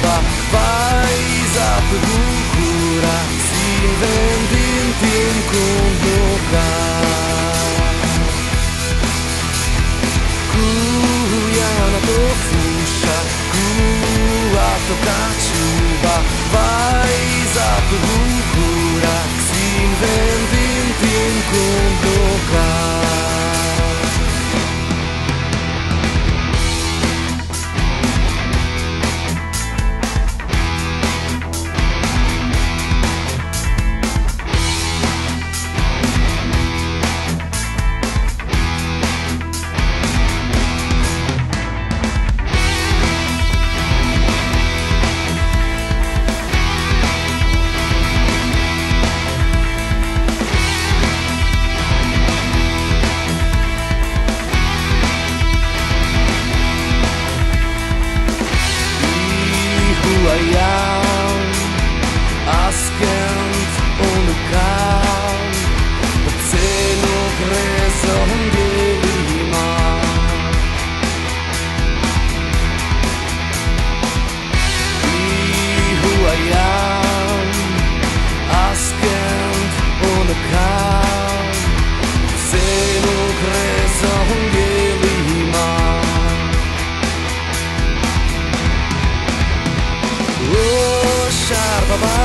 roupa vais a procura se de repente encontrar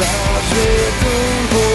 Traje com você